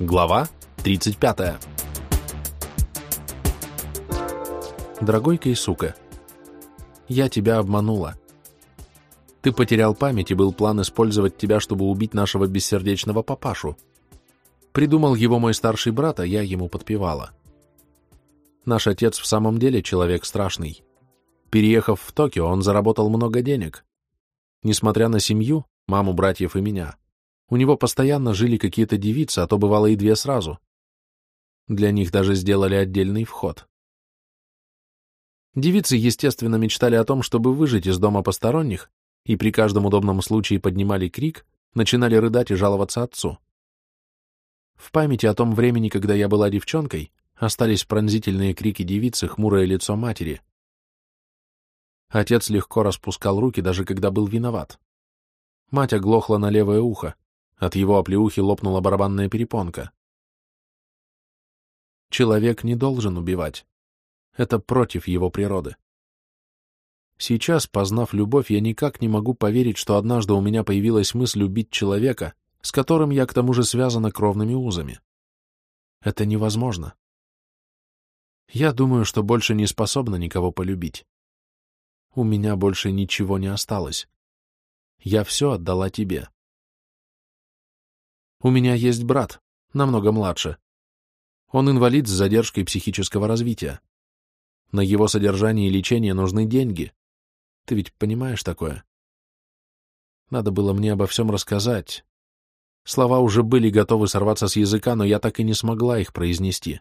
Глава 35. Дорогой Кейсука, я тебя обманула. Ты потерял память, и был план использовать тебя, чтобы убить нашего бессердечного папашу. Придумал его мой старший брат, а я ему подпевала. Наш отец в самом деле человек страшный. Переехав в Токио, он заработал много денег. Несмотря на семью, маму, братьев и меня, у него постоянно жили какие-то девицы, а то бывало и две сразу. Для них даже сделали отдельный вход. Девицы, естественно, мечтали о том, чтобы выжить из дома посторонних, и при каждом удобном случае поднимали крик, начинали рыдать и жаловаться отцу. В памяти о том времени, когда я была девчонкой, остались пронзительные крики девицы, хмурое лицо матери. Отец легко распускал руки, даже когда был виноват. Мать оглохла на левое ухо, от его оплеухи лопнула барабанная перепонка. Человек не должен убивать. Это против его природы. Сейчас, познав любовь, я никак не могу поверить, что однажды у меня появилась мысль убить человека, с которым я к тому же связана кровными узами. Это невозможно. Я думаю, что больше не способна никого полюбить. У меня больше ничего не осталось. Я все отдала тебе. У меня есть брат, намного младше. Он инвалид с задержкой психического развития. На его содержание и лечение нужны деньги. Ты ведь понимаешь такое? Надо было мне обо всем рассказать. Слова уже были готовы сорваться с языка, но я так и не смогла их произнести.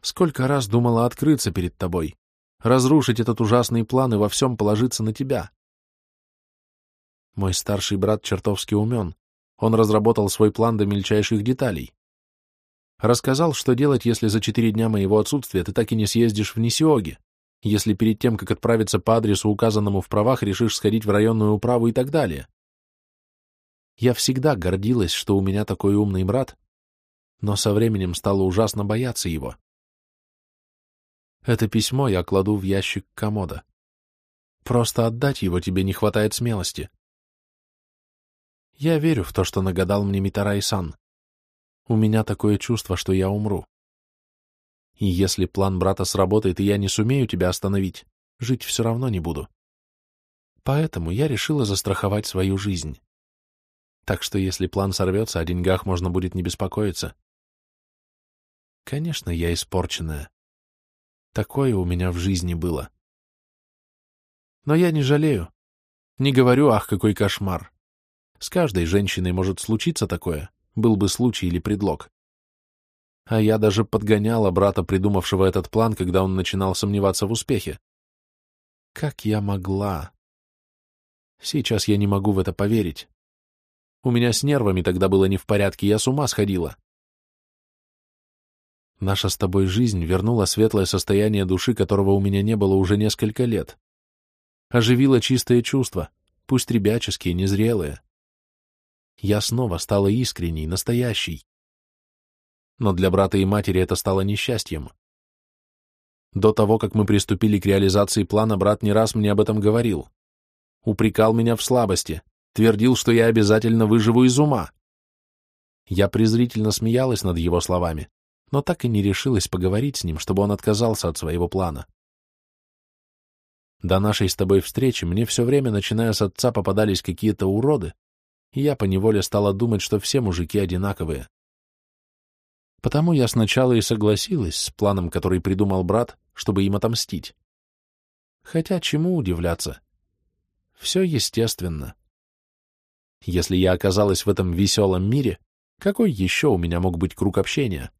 Сколько раз думала открыться перед тобой, разрушить этот ужасный план и во всем положиться на тебя. Мой старший брат чертовски умен. Он разработал свой план до мельчайших деталей. Рассказал, что делать, если за четыре дня моего отсутствия ты так и не съездишь в Нисиоги, если перед тем, как отправиться по адресу, указанному в правах, решишь сходить в районную управу и так далее. Я всегда гордилась, что у меня такой умный брат, но со временем стала ужасно бояться его. Это письмо я кладу в ящик комода. Просто отдать его тебе не хватает смелости. Я верю в то, что нагадал мне Митарай-сан. У меня такое чувство, что я умру. И если план брата сработает, и я не сумею тебя остановить, жить все равно не буду. Поэтому я решила застраховать свою жизнь. Так что если план сорвется, о деньгах можно будет не беспокоиться. Конечно, я испорченная. Такое у меня в жизни было. Но я не жалею. Не говорю, ах, какой кошмар. С каждой женщиной может случиться такое, был бы случай или предлог. А я даже подгоняла брата, придумавшего этот план, когда он начинал сомневаться в успехе. Как я могла? Сейчас я не могу в это поверить. У меня с нервами тогда было не в порядке, я с ума сходила. Наша с тобой жизнь вернула светлое состояние души, которого у меня не было уже несколько лет. Оживила чистые чувства, пусть ребяческие, незрелые я снова стала искренней, настоящей. Но для брата и матери это стало несчастьем. До того, как мы приступили к реализации плана, брат не раз мне об этом говорил. Упрекал меня в слабости, твердил, что я обязательно выживу из ума. Я презрительно смеялась над его словами, но так и не решилась поговорить с ним, чтобы он отказался от своего плана. До нашей с тобой встречи мне все время, начиная с отца, попадались какие-то уроды, и я поневоле стала думать, что все мужики одинаковые. Потому я сначала и согласилась с планом, который придумал брат, чтобы им отомстить. Хотя чему удивляться? Все естественно. Если я оказалась в этом веселом мире, какой еще у меня мог быть круг общения?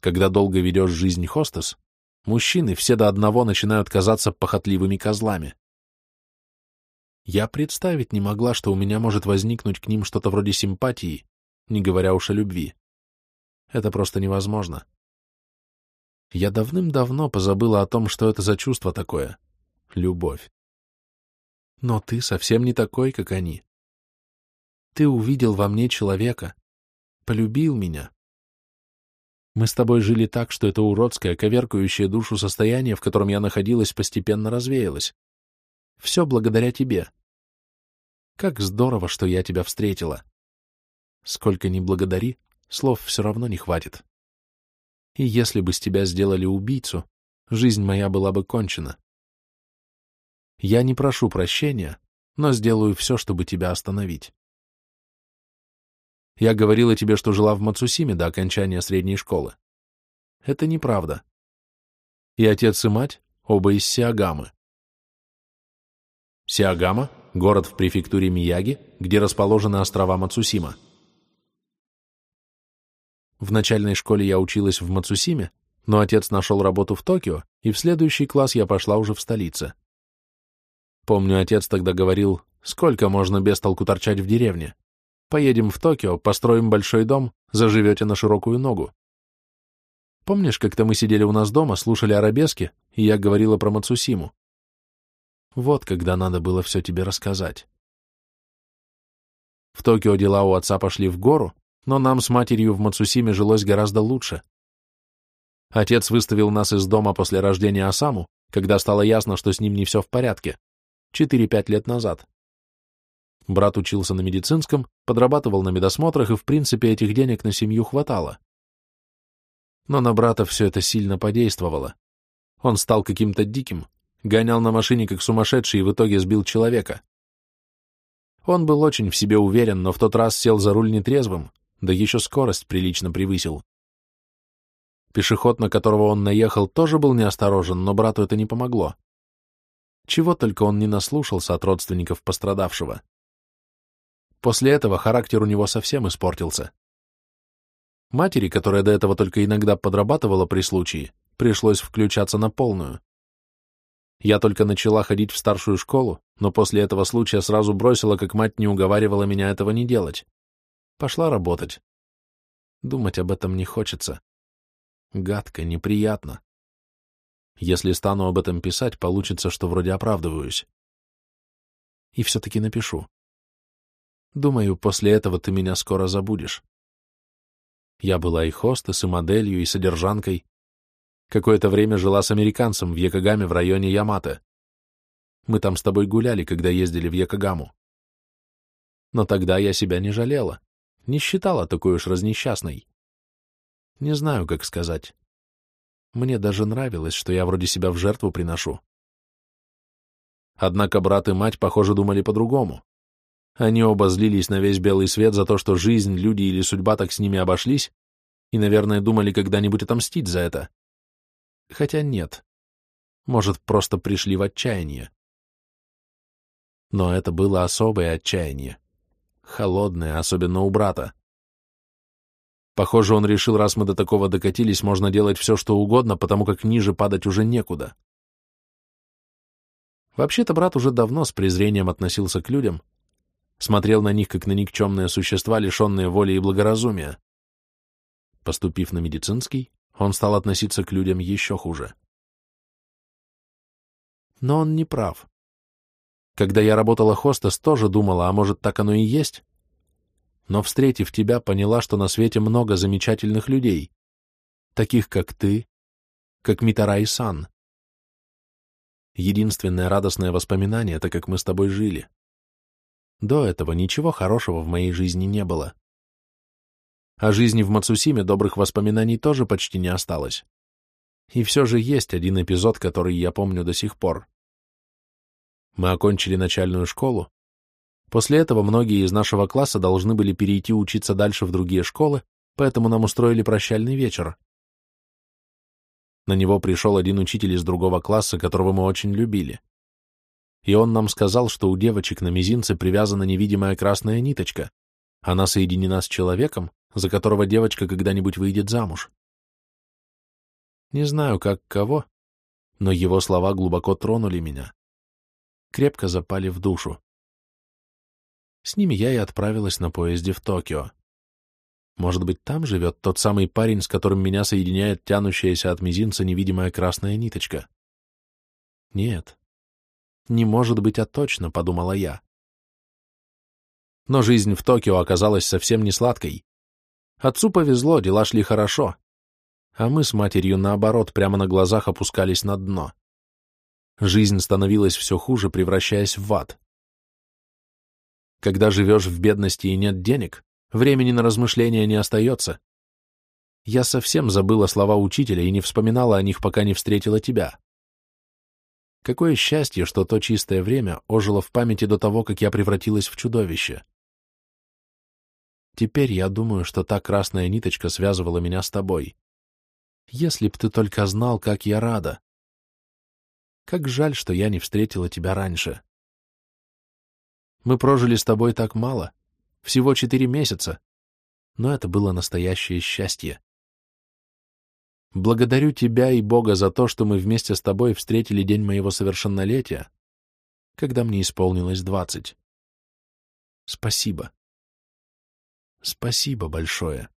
Когда долго ведешь жизнь хостес, мужчины все до одного начинают казаться похотливыми козлами. Я представить не могла, что у меня может возникнуть к ним что-то вроде симпатии, не говоря уж о любви. Это просто невозможно. Я давным-давно позабыла о том, что это за чувство такое — любовь. Но ты совсем не такой, как они. Ты увидел во мне человека, полюбил меня. Мы с тобой жили так, что это уродское, коверкающее душу состояние, в котором я находилась, постепенно развеялось. Все благодаря тебе. Как здорово, что я тебя встретила. Сколько ни благодари, слов все равно не хватит. И если бы с тебя сделали убийцу, жизнь моя была бы кончена. Я не прошу прощения, но сделаю все, чтобы тебя остановить. Я говорила тебе, что жила в Мацусиме до окончания средней школы. Это неправда. И отец и мать оба из Сиагамы. Сиагама — город в префектуре Мияги, где расположены острова Мацусима. В начальной школе я училась в Мацусиме, но отец нашел работу в Токио, и в следующий класс я пошла уже в столице. Помню, отец тогда говорил, сколько можно без толку торчать в деревне. Поедем в Токио, построим большой дом, заживете на широкую ногу. Помнишь, как-то мы сидели у нас дома, слушали арабески, и я говорила про Мацусиму? Вот когда надо было все тебе рассказать. В Токио дела у отца пошли в гору, но нам с матерью в Мацусиме жилось гораздо лучше. Отец выставил нас из дома после рождения Осаму, когда стало ясно, что с ним не все в порядке, 4-5 лет назад. Брат учился на медицинском, подрабатывал на медосмотрах, и в принципе этих денег на семью хватало. Но на брата все это сильно подействовало. Он стал каким-то диким, гонял на машине как сумасшедший и в итоге сбил человека. Он был очень в себе уверен, но в тот раз сел за руль нетрезвым, да еще скорость прилично превысил. Пешеход, на которого он наехал, тоже был неосторожен, но брату это не помогло. Чего только он не наслушался от родственников пострадавшего. После этого характер у него совсем испортился. Матери, которая до этого только иногда подрабатывала при случае, пришлось включаться на полную. Я только начала ходить в старшую школу, но после этого случая сразу бросила, как мать не уговаривала меня этого не делать. Пошла работать. Думать об этом не хочется. Гадко, неприятно. Если стану об этом писать, получится, что вроде оправдываюсь. И все-таки напишу. Думаю, после этого ты меня скоро забудешь. Я была и хостес, и моделью, и содержанкой. Какое-то время жила с американцем в Якогаме в районе Ямато. Мы там с тобой гуляли, когда ездили в Якогаму. Но тогда я себя не жалела, не считала такой уж разнесчастной. Не знаю, как сказать. Мне даже нравилось, что я вроде себя в жертву приношу. Однако брат и мать, похоже, думали по-другому. Они оба злились на весь белый свет за то, что жизнь, люди или судьба так с ними обошлись, и, наверное, думали когда-нибудь отомстить за это. Хотя нет. Может, просто пришли в отчаяние. Но это было особое отчаяние. Холодное, особенно у брата. Похоже, он решил, раз мы до такого докатились, можно делать все, что угодно, потому как ниже падать уже некуда. Вообще-то брат уже давно с презрением относился к людям, смотрел на них, как на никчемные существа, лишенные воли и благоразумия. Поступив на медицинский, он стал относиться к людям еще хуже. Но он не прав. Когда я работала хостес, тоже думала, а может, так оно и есть? Но, встретив тебя, поняла, что на свете много замечательных людей, таких, как ты, как Митарай-сан. Единственное радостное воспоминание — это как мы с тобой жили. До этого ничего хорошего в моей жизни не было. О жизни в Мацусиме добрых воспоминаний тоже почти не осталось. И все же есть один эпизод, который я помню до сих пор. Мы окончили начальную школу. После этого многие из нашего класса должны были перейти учиться дальше в другие школы, поэтому нам устроили прощальный вечер. На него пришел один учитель из другого класса, которого мы очень любили и он нам сказал, что у девочек на мизинце привязана невидимая красная ниточка. Она соединена с человеком, за которого девочка когда-нибудь выйдет замуж. Не знаю, как кого, но его слова глубоко тронули меня. Крепко запали в душу. С ними я и отправилась на поезде в Токио. Может быть, там живет тот самый парень, с которым меня соединяет тянущаяся от мизинца невидимая красная ниточка? Нет, не может быть, а точно, подумала я. Но жизнь в Токио оказалась совсем не сладкой. Отцу повезло, дела шли хорошо. А мы с матерью, наоборот, прямо на глазах опускались на дно. Жизнь становилась все хуже, превращаясь в ад. Когда живешь в бедности и нет денег, Времени на размышления не остается. Я совсем забыла слова учителя и не вспоминала о них, пока не встретила тебя. Какое счастье, что то чистое время ожило в памяти до того, как я превратилась в чудовище. Теперь я думаю, что та красная ниточка связывала меня с тобой. Если б ты только знал, как я рада. Как жаль, что я не встретила тебя раньше. Мы прожили с тобой так мало, всего четыре месяца, но это было настоящее счастье. Благодарю тебя и Бога за то, что мы вместе с тобой встретили день моего совершеннолетия, когда мне исполнилось двадцать. Спасибо. Спасибо большое.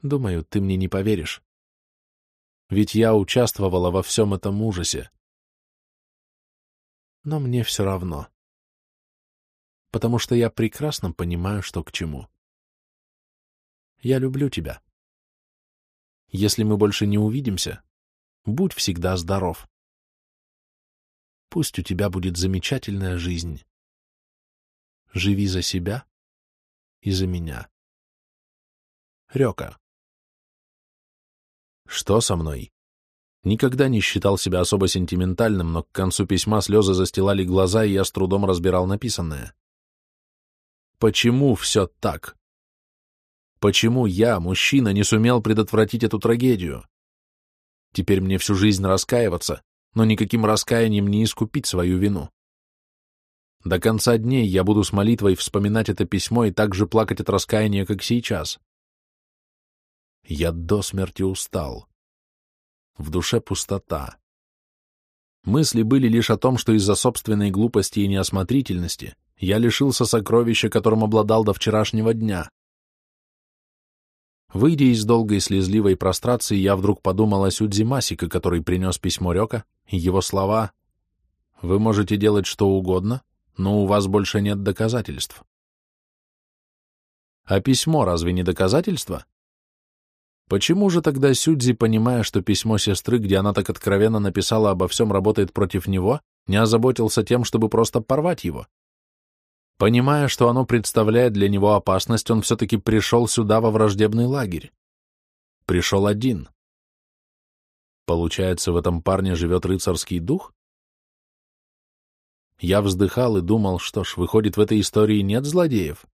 Думаю, ты мне не поверишь. Ведь я участвовала во всем этом ужасе. Но мне все равно. Потому что я прекрасно понимаю, что к чему. Я люблю тебя. Если мы больше не увидимся, будь всегда здоров. Пусть у тебя будет замечательная жизнь. Живи за себя и за меня. Рёка. Что со мной? Никогда не считал себя особо сентиментальным, но к концу письма слезы застилали глаза, и я с трудом разбирал написанное. Почему все так? Почему я, мужчина, не сумел предотвратить эту трагедию? Теперь мне всю жизнь раскаиваться, но никаким раскаянием не искупить свою вину. До конца дней я буду с молитвой вспоминать это письмо и так же плакать от раскаяния, как сейчас. Я до смерти устал. В душе пустота. Мысли были лишь о том, что из-за собственной глупости и неосмотрительности я лишился сокровища, которым обладал до вчерашнего дня. Выйдя из долгой слезливой прострации, я вдруг подумал о Сюдзи Масика, который принес письмо Рёка, и его слова «Вы можете делать что угодно, но у вас больше нет доказательств». А письмо разве не доказательство? Почему же тогда Сюдзи, понимая, что письмо сестры, где она так откровенно написала обо всем, работает против него, не озаботился тем, чтобы просто порвать его? Понимая, что оно представляет для него опасность, он все-таки пришел сюда во враждебный лагерь. Пришел один. Получается, в этом парне живет рыцарский дух? Я вздыхал и думал, что ж, выходит, в этой истории нет злодеев.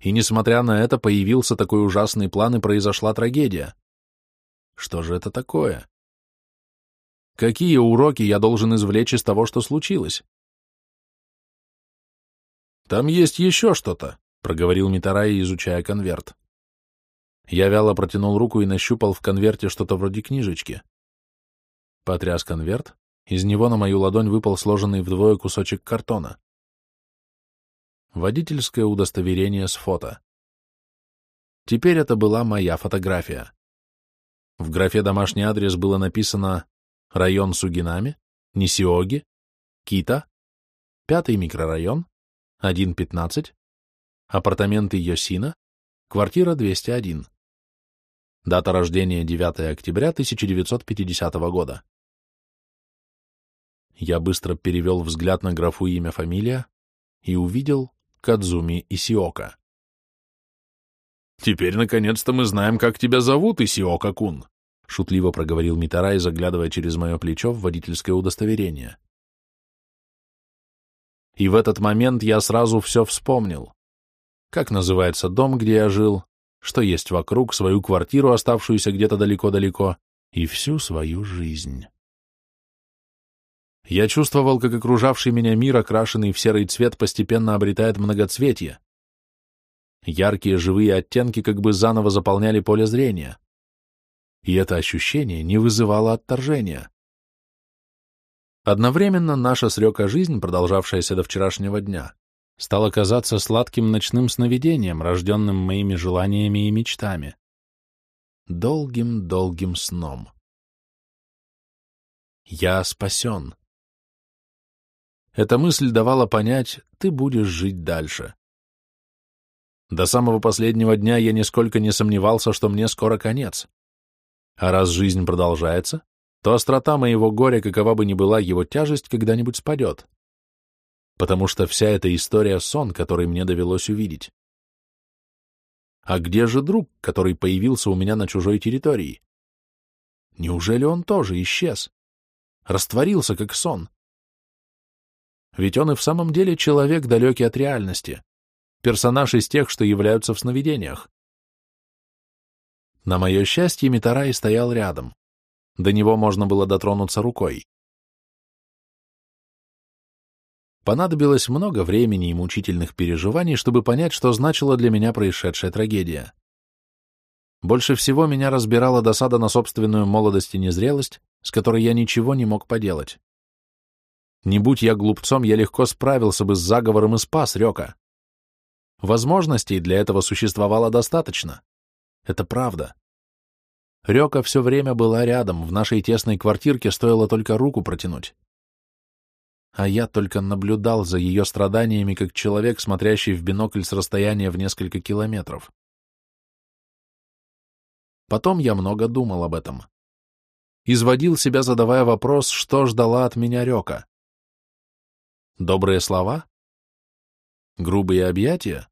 И несмотря на это, появился такой ужасный план и произошла трагедия. Что же это такое? Какие уроки я должен извлечь из того, что случилось? «Там есть еще что-то», — проговорил Митарай, изучая конверт. Я вяло протянул руку и нащупал в конверте что-то вроде книжечки. Потряс конверт, из него на мою ладонь выпал сложенный вдвое кусочек картона. Водительское удостоверение с фото. Теперь это была моя фотография. В графе «Домашний адрес» было написано «Район Сугинами», «Нисиоги», «Кита», «Пятый микрорайон», 1.15, апартаменты Йосина, квартира 201. Дата рождения 9 октября 1950 года. Я быстро перевел взгляд на графу имя-фамилия и увидел Кадзуми Исиока. «Теперь, наконец-то, мы знаем, как тебя зовут, Исиока-кун», — шутливо проговорил Митарай, заглядывая через мое плечо в водительское удостоверение. И в этот момент я сразу все вспомнил. Как называется дом, где я жил, что есть вокруг, свою квартиру, оставшуюся где-то далеко-далеко, и всю свою жизнь. Я чувствовал, как окружавший меня мир, окрашенный в серый цвет, постепенно обретает многоцветие. Яркие живые оттенки как бы заново заполняли поле зрения. И это ощущение не вызывало отторжения. Одновременно наша с Рёка жизнь, продолжавшаяся до вчерашнего дня, стала казаться сладким ночным сновидением, рожденным моими желаниями и мечтами. Долгим-долгим сном. Я спасен. Эта мысль давала понять, ты будешь жить дальше. До самого последнего дня я нисколько не сомневался, что мне скоро конец. А раз жизнь продолжается, то острота моего горя, какова бы ни была его тяжесть, когда-нибудь спадет. Потому что вся эта история — сон, который мне довелось увидеть. А где же друг, который появился у меня на чужой территории? Неужели он тоже исчез? Растворился, как сон? Ведь он и в самом деле человек, далекий от реальности. Персонаж из тех, что являются в сновидениях. На мое счастье, Митарай стоял рядом. До него можно было дотронуться рукой. Понадобилось много времени и мучительных переживаний, чтобы понять, что значила для меня происшедшая трагедия. Больше всего меня разбирала досада на собственную молодость и незрелость, с которой я ничего не мог поделать. Не будь я глупцом, я легко справился бы с заговором и спас Рёка. Возможностей для этого существовало достаточно. Это правда. Рёка все время была рядом, в нашей тесной квартирке стоило только руку протянуть а я только наблюдал за ее страданиями, как человек, смотрящий в бинокль с расстояния в несколько километров. Потом я много думал об этом. Изводил себя, задавая вопрос, что ждала от меня Река. Добрые слова? Грубые объятия?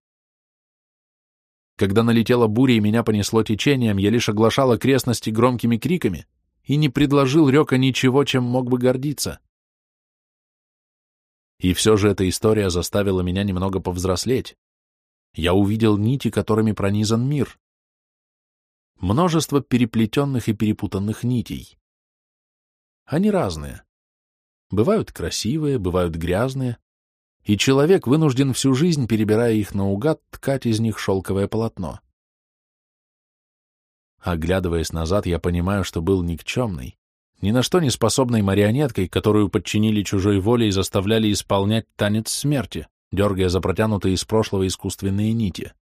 Когда налетела буря и меня понесло течением, я лишь оглашал окрестности громкими криками и не предложил Река ничего, чем мог бы гордиться. И все же эта история заставила меня немного повзрослеть. Я увидел нити, которыми пронизан мир. Множество переплетенных и перепутанных нитей. Они разные. Бывают красивые, бывают грязные, и человек вынужден всю жизнь, перебирая их наугад, ткать из них шелковое полотно. Оглядываясь назад, я понимаю, что был никчемный, ни на что не способной марионеткой, которую подчинили чужой воле и заставляли исполнять танец смерти, дергая за протянутые из прошлого искусственные нити.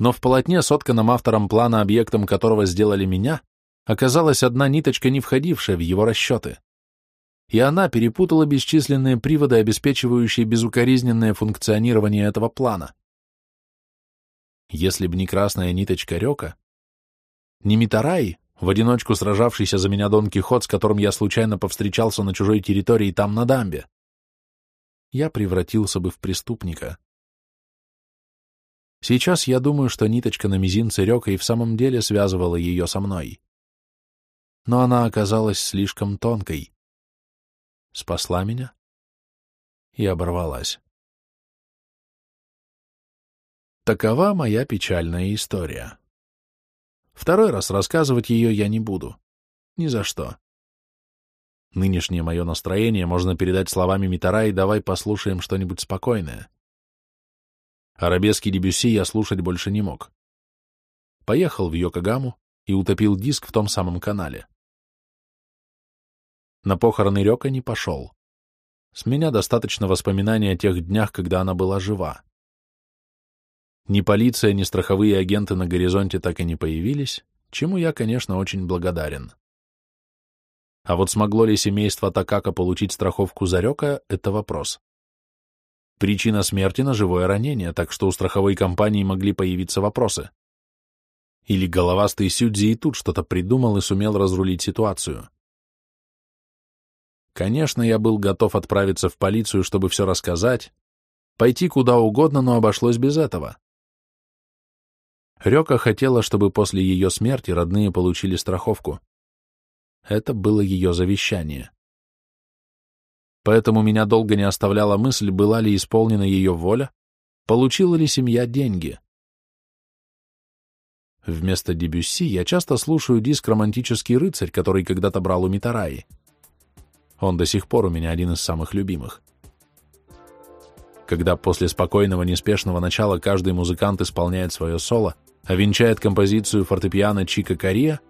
Но в полотне, сотканном автором плана, объектом которого сделали меня, оказалась одна ниточка, не входившая в его расчеты. И она перепутала бесчисленные приводы, обеспечивающие безукоризненное функционирование этого плана. Если б не красная ниточка Река, не Митарай, в одиночку сражавшийся за меня Дон Кихот, с которым я случайно повстречался на чужой территории там, на дамбе. Я превратился бы в преступника. Сейчас я думаю, что ниточка на мизинце Рёка и в самом деле связывала ее со мной. Но она оказалась слишком тонкой. Спасла меня и оборвалась. Такова моя печальная история. Второй раз рассказывать ее я не буду. Ни за что. Нынешнее мое настроение можно передать словами Митара и давай послушаем что-нибудь спокойное. Арабески Дебюсси я слушать больше не мог. Поехал в Йокогаму и утопил диск в том самом канале. На похороны Рёка не пошел. С меня достаточно воспоминаний о тех днях, когда она была жива. Ни полиция, ни страховые агенты на горизонте так и не появились, чему я, конечно, очень благодарен. А вот смогло ли семейство Такака получить страховку Зарека – это вопрос. Причина смерти – ножевое ранение, так что у страховой компании могли появиться вопросы. Или головастый Сюдзи и тут что-то придумал и сумел разрулить ситуацию. Конечно, я был готов отправиться в полицию, чтобы все рассказать, пойти куда угодно, но обошлось без этого. Рёка хотела, чтобы после ее смерти родные получили страховку. Это было ее завещание. Поэтому меня долго не оставляла мысль, была ли исполнена ее воля, получила ли семья деньги. Вместо Дебюсси я часто слушаю диск «Романтический рыцарь», который когда-то брал у Митараи. Он до сих пор у меня один из самых любимых. Когда после спокойного, неспешного начала каждый музыкант исполняет свое соло, а венчает композицию фортепиано Чика Кория,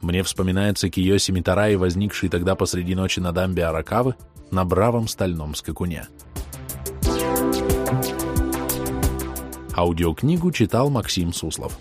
мне вспоминается Киоси Митараи, возникший тогда посреди ночи на дамбе Аракавы на бравом стальном скакуне. Аудиокнигу читал Максим Суслов.